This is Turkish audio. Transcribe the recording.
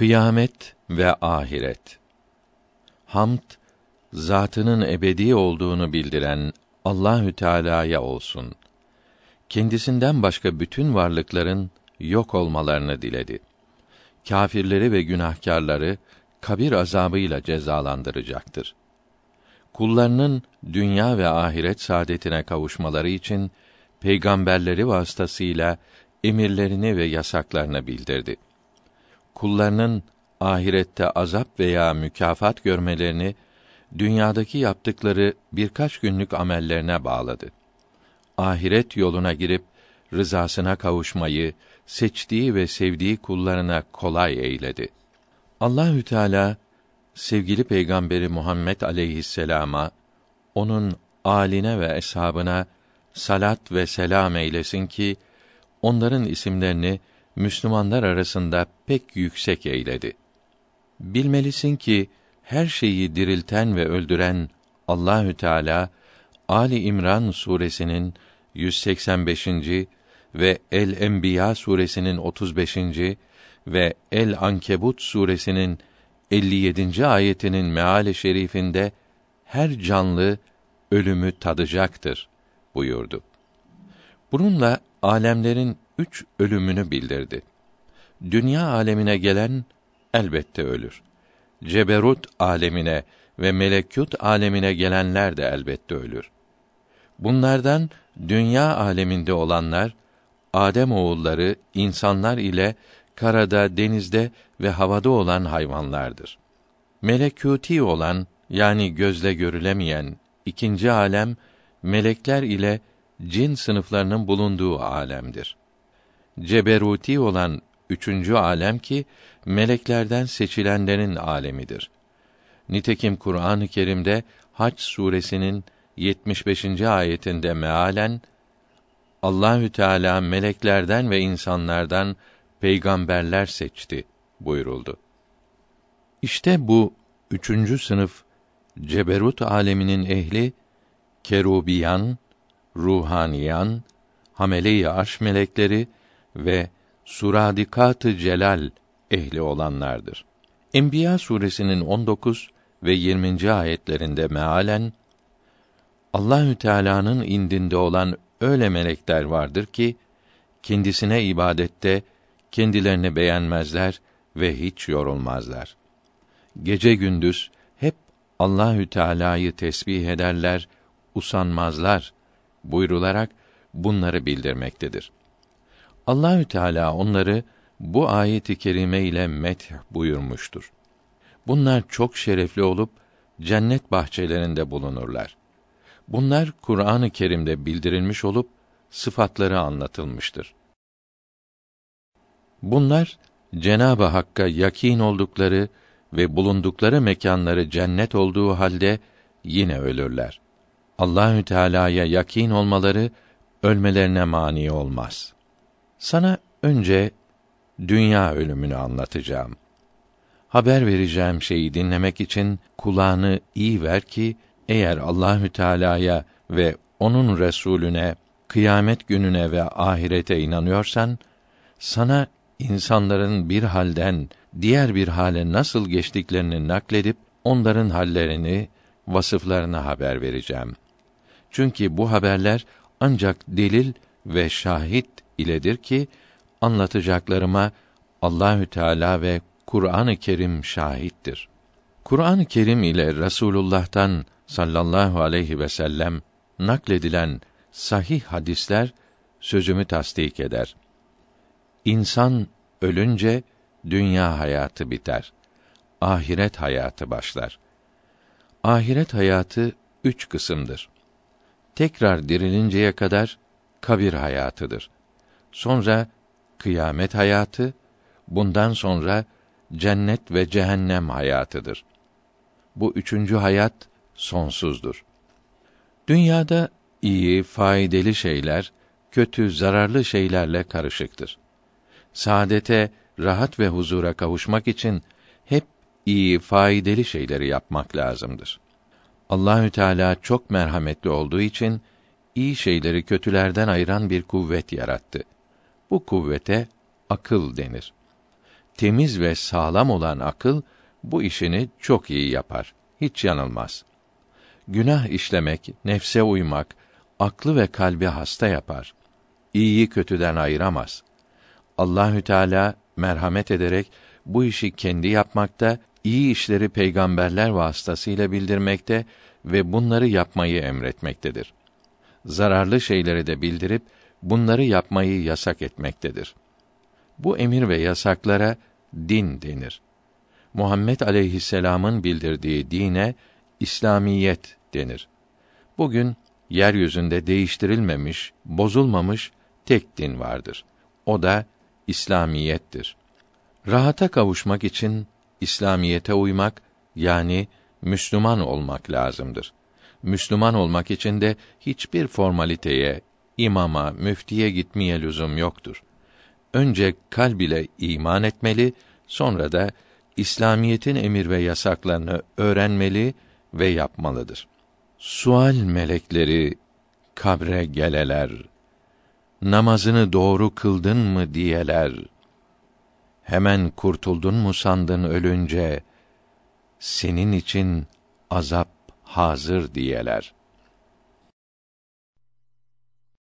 Kıyamet ve ahiret. Hamd zatının ebedi olduğunu bildiren Allahü Teala'ya olsun. Kendisinden başka bütün varlıkların yok olmalarını diledi. Kâfirleri ve günahkarları kabir azabıyla cezalandıracaktır. Kullarının dünya ve ahiret saadetine kavuşmaları için peygamberleri vasıtasıyla emirlerini ve yasaklarını bildirdi kullarının ahirette azap veya mükafat görmelerini dünyadaki yaptıkları birkaç günlük amellerine bağladı. Ahiret yoluna girip rızasına kavuşmayı seçtiği ve sevdiği kullarına kolay eyledi. Allahü Teala sevgili peygamberi Muhammed aleyhisselama onun aline ve eshabına salat ve selam eylesin ki onların isimlerini Müslümanlar arasında pek yüksek eyledi. Bilmelisin ki her şeyi dirilten ve öldüren Allahü Teala Ali İmran suresinin 185. ve El Enbiya suresinin 35. ve El Ankebut suresinin 57. ayetinin meali şerifinde her canlı ölümü tadacaktır buyurdu. Bununla alemlerin üç ölümünü bildirdi. Dünya alemine gelen elbette ölür. Ceberut alemine ve melekut alemine gelenler de elbette ölür. Bunlardan dünya aleminde olanlar Adem oğulları insanlar ile karada, denizde ve havada olan hayvanlardır. Melekuti olan yani gözle görülemeyen ikinci alem melekler ile cin sınıflarının bulunduğu alemdir ceberuti olan üçüncü alem ki meleklerden seçilenlerin alemidir. Nitekim Kur'an-ı Kerim'de Hac suresinin 75. ayetinde mealen Allahü Teala meleklerden ve insanlardan peygamberler seçti buyuruldu. İşte bu üçüncü sınıf ceberut aleminin ehli kerubiyan, ruhaniyan, hamele-i arş melekleri ve suradikat-ı celal ehli olanlardır. Enbiya suresinin 19 ve 20. ayetlerinde mealen Allahü Teala'nın indinde olan öyle melekler vardır ki kendisine ibadette kendilerini beğenmezler ve hiç yorulmazlar. Gece gündüz hep Allahü Teala'yı tesbih ederler, usanmazlar buyrularak bunları bildirmektedir. Allahü Teala onları bu ayet-i kerime ile met buyurmuştur. Bunlar çok şerefli olup cennet bahçelerinde bulunurlar. Bunlar Kur'an-ı Kerim'de bildirilmiş olup sıfatları anlatılmıştır. Bunlar Cenab-ı Hakk'a yakin oldukları ve bulundukları mekanları cennet olduğu halde yine ölürler. Allahü Teala'ya yakin olmaları ölmelerine mani olmaz.'' Sana önce dünya ölümünü anlatacağım. Haber vereceğim şeyi dinlemek için kulağını iyi ver ki eğer Allahü Teala'ya ve onun Resulüne, kıyamet gününe ve ahirete inanıyorsan sana insanların bir halden diğer bir hale nasıl geçtiklerini nakledip onların hallerini, vasıflarını haber vereceğim. Çünkü bu haberler ancak delil ve şahit iledir ki anlatacaklarıma Allahü Teala ve Kur'an-ı Kerim şahittir. Kur'an-ı Kerim ile Resulullah'tan sallallahu aleyhi ve sellem nakledilen sahih hadisler sözümü tasdik eder. İnsan ölünce dünya hayatı biter. Ahiret hayatı başlar. Ahiret hayatı üç kısımdır. Tekrar dirilinceye kadar kabir hayatıdır. Sonra kıyamet hayatı, bundan sonra cennet ve cehennem hayatıdır. Bu üçüncü hayat sonsuzdur. Dünyada iyi, faydalı şeyler, kötü, zararlı şeylerle karışıktır. Saadete, rahat ve huzura kavuşmak için hep iyi, faydalı şeyleri yapmak lazımdır. Allahü Teala çok merhametli olduğu için iyi şeyleri kötülerden ayıran bir kuvvet yarattı. Bu kuvvete akıl denir. temiz ve sağlam olan akıl bu işini çok iyi yapar. Hiç yanılmaz. Günah işlemek, nefse uymak, aklı ve kalbi hasta yapar. İyiyi kötüden ayıramaz. Allahü Teala merhamet ederek bu işi kendi yapmakta, iyi işleri peygamberler vasıtasıyla bildirmekte ve bunları yapmayı emretmektedir. Zararlı şeyleri de bildirip bunları yapmayı yasak etmektedir. Bu emir ve yasaklara din denir. Muhammed aleyhisselam'ın bildirdiği dine İslamiyet denir. Bugün yeryüzünde değiştirilmemiş, bozulmamış tek din vardır. O da İslamiyettir. Rahata kavuşmak için İslamiyete uymak yani Müslüman olmak lazımdır. Müslüman olmak için de hiçbir formaliteye, imama, müftiye gitmeye lüzum yoktur. Önce kalb ile iman etmeli, sonra da İslamiyetin emir ve yasaklarını öğrenmeli ve yapmalıdır. Sual melekleri kabre geleler. Namazını doğru kıldın mı diyeler. Hemen kurtuldun mu sandın ölünce? Senin için azap hazır diyeler.''